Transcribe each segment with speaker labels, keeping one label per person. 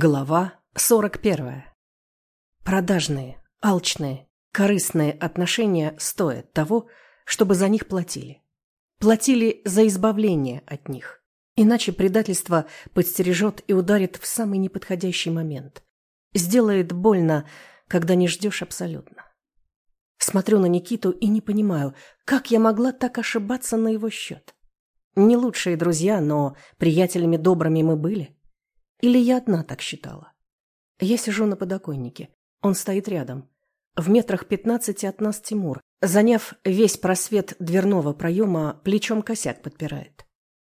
Speaker 1: Глава 41. Продажные, алчные, корыстные отношения стоят того, чтобы за них платили. Платили за избавление от них. Иначе предательство подстережет и ударит в самый неподходящий момент. Сделает больно, когда не ждешь абсолютно. Смотрю на Никиту и не понимаю, как я могла так ошибаться на его счет. Не лучшие друзья, но приятелями добрыми мы были. Или я одна так считала? Я сижу на подоконнике. Он стоит рядом. В метрах пятнадцати от нас Тимур. Заняв весь просвет дверного проема, плечом косяк подпирает.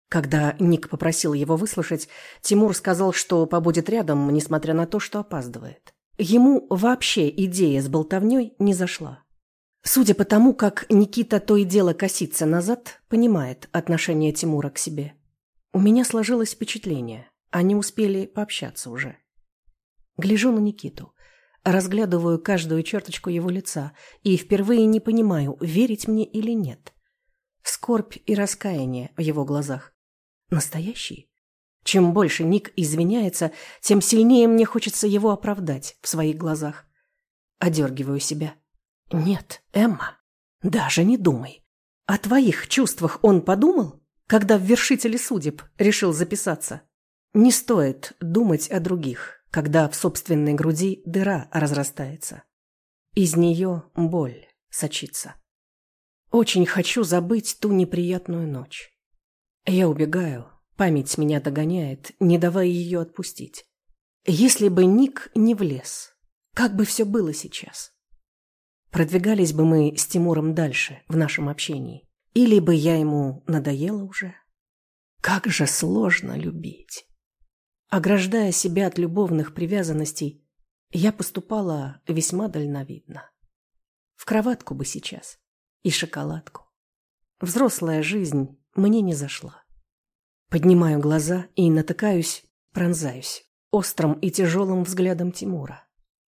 Speaker 1: Когда Ник попросил его выслушать, Тимур сказал, что побудет рядом, несмотря на то, что опаздывает. Ему вообще идея с болтовней не зашла. Судя по тому, как Никита то и дело косится назад, понимает отношение Тимура к себе. У меня сложилось впечатление. Они успели пообщаться уже. Гляжу на Никиту, разглядываю каждую черточку его лица и впервые не понимаю, верить мне или нет. Скорбь и раскаяние в его глазах. Настоящие? Чем больше Ник извиняется, тем сильнее мне хочется его оправдать в своих глазах. Одергиваю себя. Нет, Эмма, даже не думай. О твоих чувствах он подумал, когда в вершителе судеб решил записаться? Не стоит думать о других, когда в собственной груди дыра разрастается. Из нее боль сочится. Очень хочу забыть ту неприятную ночь. Я убегаю, память меня догоняет, не давая ее отпустить. Если бы Ник не влез, как бы все было сейчас? Продвигались бы мы с Тимуром дальше в нашем общении? Или бы я ему надоела уже? Как же сложно любить. Ограждая себя от любовных привязанностей, я поступала весьма дальновидно. В кроватку бы сейчас. И шоколадку. Взрослая жизнь мне не зашла. Поднимаю глаза и натыкаюсь, пронзаюсь острым и тяжелым взглядом Тимура.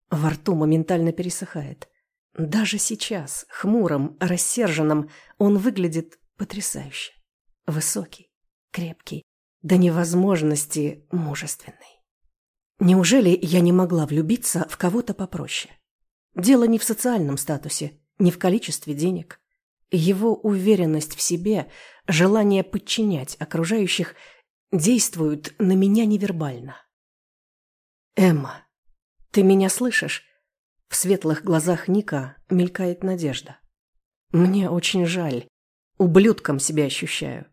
Speaker 1: Во рту моментально пересыхает. Даже сейчас, хмурым, рассерженным, он выглядит потрясающе. Высокий, крепкий, до невозможности мужественный. Неужели я не могла влюбиться в кого-то попроще? Дело не в социальном статусе, не в количестве денег. Его уверенность в себе, желание подчинять окружающих действуют на меня невербально. «Эмма, ты меня слышишь?» В светлых глазах Ника мелькает надежда. «Мне очень жаль. Ублюдком себя ощущаю.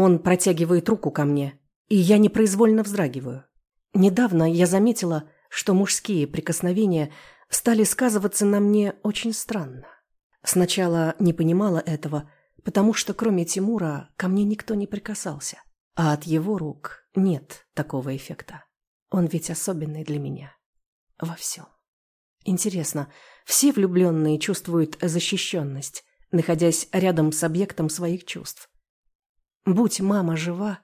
Speaker 1: Он протягивает руку ко мне, и я непроизвольно вздрагиваю. Недавно я заметила, что мужские прикосновения стали сказываться на мне очень странно. Сначала не понимала этого, потому что кроме Тимура ко мне никто не прикасался. А от его рук нет такого эффекта. Он ведь особенный для меня. Во всем. Интересно, все влюбленные чувствуют защищенность, находясь рядом с объектом своих чувств? Будь мама жива,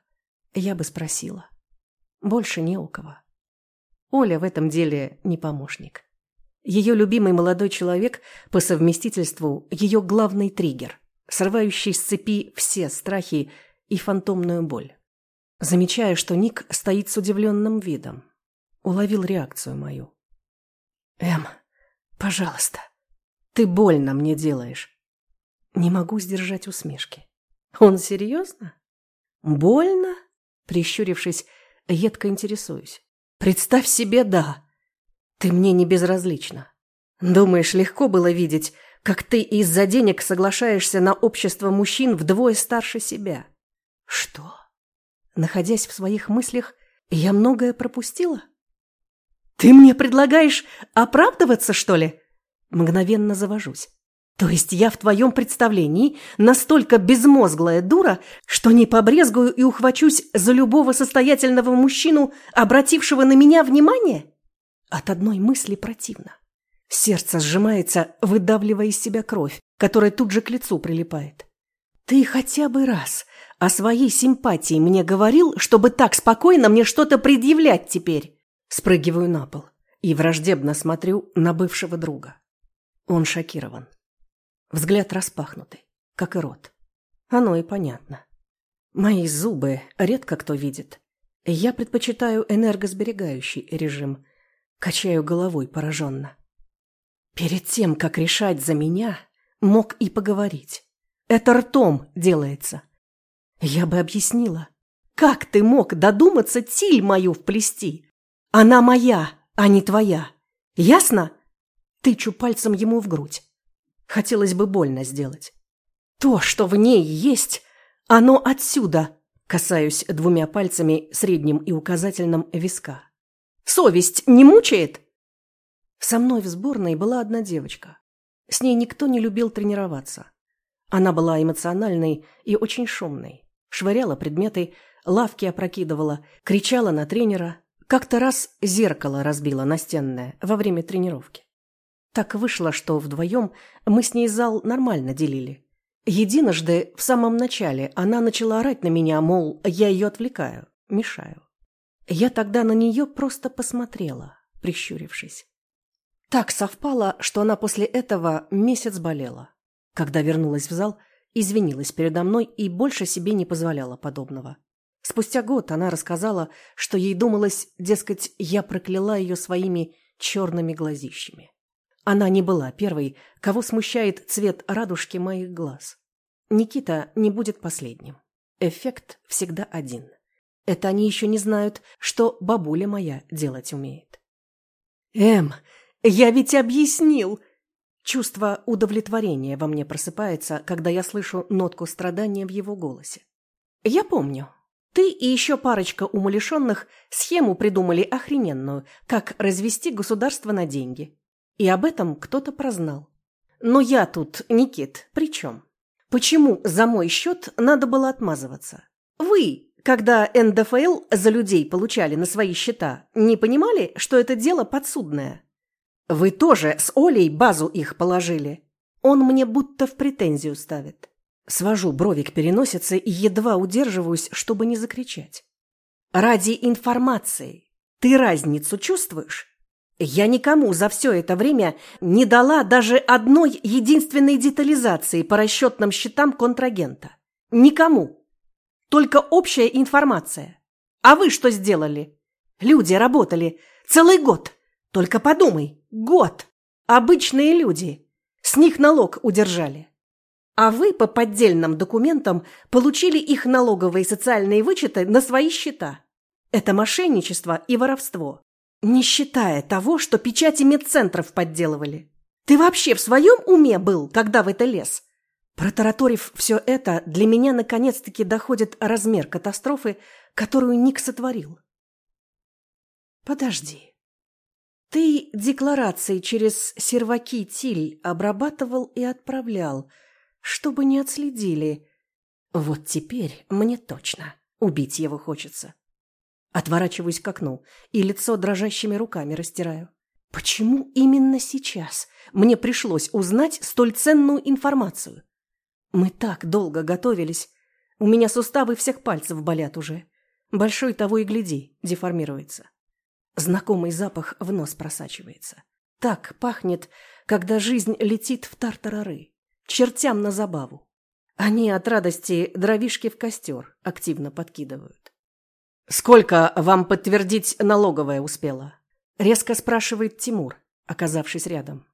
Speaker 1: я бы спросила. Больше не у кого. Оля в этом деле не помощник. Ее любимый молодой человек по совместительству ее главный триггер, срывающий с цепи все страхи и фантомную боль. Замечаю, что Ник стоит с удивленным видом. Уловил реакцию мою. «Эм, пожалуйста, ты больно мне делаешь». Не могу сдержать усмешки. Он серьезно? Больно? Прищурившись, едко интересуюсь. Представь себе, да. Ты мне не безразлична. Думаешь, легко было видеть, как ты из-за денег соглашаешься на общество мужчин вдвое старше себя? Что? Находясь в своих мыслях, я многое пропустила? Ты мне предлагаешь оправдываться, что ли? Мгновенно завожусь. То есть я в твоем представлении настолько безмозглая дура, что не побрезгую и ухвачусь за любого состоятельного мужчину, обратившего на меня внимание? От одной мысли противно. Сердце сжимается, выдавливая из себя кровь, которая тут же к лицу прилипает. Ты хотя бы раз о своей симпатии мне говорил, чтобы так спокойно мне что-то предъявлять теперь? Спрыгиваю на пол и враждебно смотрю на бывшего друга. Он шокирован. Взгляд распахнутый, как и рот. Оно и понятно. Мои зубы редко кто видит. Я предпочитаю энергосберегающий режим. Качаю головой пораженно. Перед тем, как решать за меня, мог и поговорить. Это ртом делается. Я бы объяснила. Как ты мог додуматься тиль мою вплести? Она моя, а не твоя. Ясно? Тычу пальцем ему в грудь. Хотелось бы больно сделать. То, что в ней есть, оно отсюда. Касаюсь двумя пальцами средним и указательным виска. Совесть не мучает? Со мной в сборной была одна девочка. С ней никто не любил тренироваться. Она была эмоциональной и очень шумной. Швыряла предметы, лавки опрокидывала, кричала на тренера. Как-то раз зеркало разбила настенное во время тренировки. Так вышло, что вдвоем мы с ней зал нормально делили. Единожды, в самом начале, она начала орать на меня, мол, я ее отвлекаю, мешаю. Я тогда на нее просто посмотрела, прищурившись. Так совпало, что она после этого месяц болела. Когда вернулась в зал, извинилась передо мной и больше себе не позволяла подобного. Спустя год она рассказала, что ей думалось, дескать, я прокляла ее своими черными глазищами. Она не была первой, кого смущает цвет радужки моих глаз. Никита не будет последним. Эффект всегда один. Это они еще не знают, что бабуля моя делать умеет. «Эм, я ведь объяснил!» Чувство удовлетворения во мне просыпается, когда я слышу нотку страдания в его голосе. «Я помню. Ты и еще парочка умалишенных схему придумали охрененную, как развести государство на деньги. И об этом кто-то прознал. Но я тут, Никит, при чем? Почему за мой счет надо было отмазываться? Вы, когда НДФЛ за людей получали на свои счета, не понимали, что это дело подсудное? Вы тоже с Олей базу их положили. Он мне будто в претензию ставит. Свожу брови к переносице и едва удерживаюсь, чтобы не закричать. Ради информации. Ты разницу чувствуешь? Я никому за все это время не дала даже одной единственной детализации по расчетным счетам контрагента. Никому. Только общая информация. А вы что сделали? Люди работали целый год. Только подумай, Год. Обычные люди. С них налог удержали. А вы по поддельным документам получили их налоговые и социальные вычеты на свои счета. Это мошенничество и воровство. Не считая того, что печати медцентров подделывали. Ты вообще в своем уме был, когда в это лез? Протараторив все это, для меня наконец-таки доходит размер катастрофы, которую Ник сотворил. Подожди. Ты декларации через серваки Тиль обрабатывал и отправлял, чтобы не отследили. Вот теперь мне точно убить его хочется. Отворачиваюсь к окну и лицо дрожащими руками растираю. Почему именно сейчас мне пришлось узнать столь ценную информацию? Мы так долго готовились. У меня суставы всех пальцев болят уже. Большой того и гляди, деформируется. Знакомый запах в нос просачивается. Так пахнет, когда жизнь летит в тартарары, чертям на забаву. Они от радости дровишки в костер активно подкидывают. «Сколько вам подтвердить налоговое успела?» — резко спрашивает Тимур, оказавшись рядом.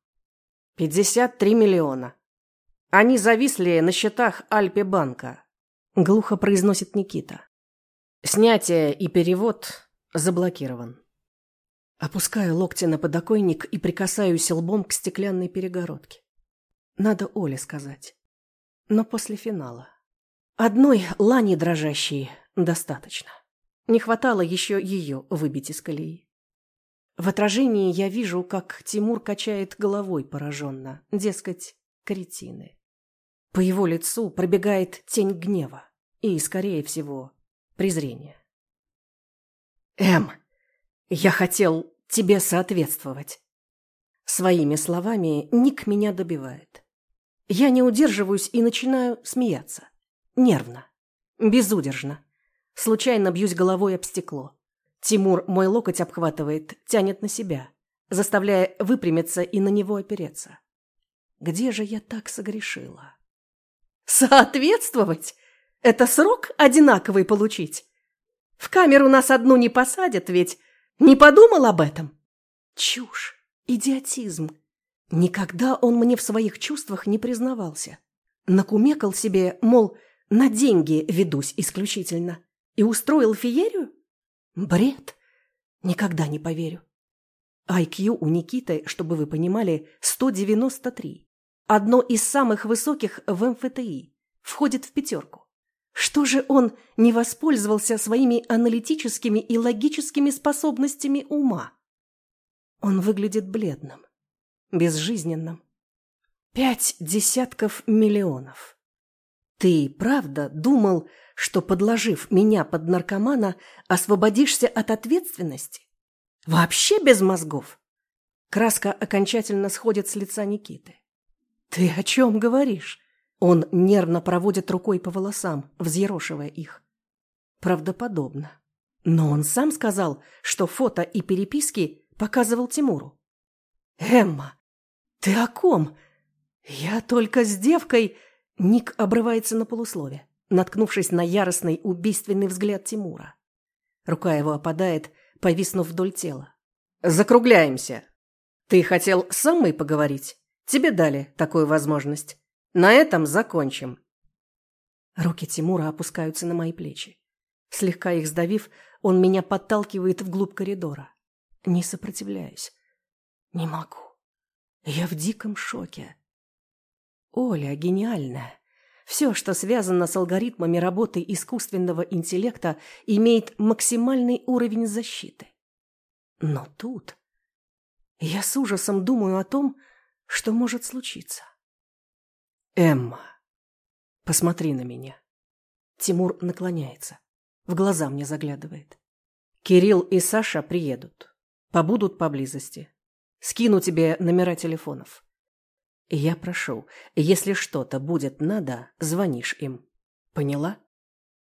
Speaker 1: «Пятьдесят три миллиона. Они зависли на счетах Альпе-банка», — глухо произносит Никита. «Снятие и перевод заблокирован». Опускаю локти на подоконник и прикасаюсь лбом к стеклянной перегородке. Надо Оле сказать. Но после финала. Одной лани дрожащей достаточно. Не хватало еще ее выбить из колеи. В отражении я вижу, как Тимур качает головой пораженно, дескать, кретины. По его лицу пробегает тень гнева и, скорее всего, презрения. «Эм, я хотел тебе соответствовать. Своими словами Ник меня добивает. Я не удерживаюсь и начинаю смеяться. Нервно. Безудержно. Случайно бьюсь головой об стекло. Тимур мой локоть обхватывает, тянет на себя, заставляя выпрямиться и на него опереться. Где же я так согрешила? Соответствовать? Это срок одинаковый получить? В камеру нас одну не посадят, ведь не подумал об этом? Чушь, идиотизм. Никогда он мне в своих чувствах не признавался. Накумекал себе, мол, на деньги ведусь исключительно. И устроил феерию? Бред. Никогда не поверю. IQ у Никиты, чтобы вы понимали, 193. Одно из самых высоких в МФТИ. Входит в пятерку. Что же он не воспользовался своими аналитическими и логическими способностями ума? Он выглядит бледным, безжизненным. Пять десятков миллионов. Ты правда думал, что, подложив меня под наркомана, освободишься от ответственности? Вообще без мозгов? Краска окончательно сходит с лица Никиты. Ты о чем говоришь? Он нервно проводит рукой по волосам, взъерошивая их. Правдоподобно. Но он сам сказал, что фото и переписки показывал Тимуру. «Эмма, ты о ком? Я только с девкой...» Ник обрывается на полуслове, наткнувшись на яростный убийственный взгляд Тимура. Рука его опадает, повиснув вдоль тела. «Закругляемся. Ты хотел с Аммой поговорить? Тебе дали такую возможность. На этом закончим. Руки Тимура опускаются на мои плечи. Слегка их сдавив, он меня подталкивает вглубь коридора. Не сопротивляюсь. Не могу. Я в диком шоке. Оля гениальная. Все, что связано с алгоритмами работы искусственного интеллекта, имеет максимальный уровень защиты. Но тут я с ужасом думаю о том, что может случиться. Эмма, посмотри на меня. Тимур наклоняется. В глаза мне заглядывает. Кирилл и Саша приедут. Побудут поблизости. Скину тебе номера телефонов. Я прошу, если что-то будет надо, звонишь им. Поняла?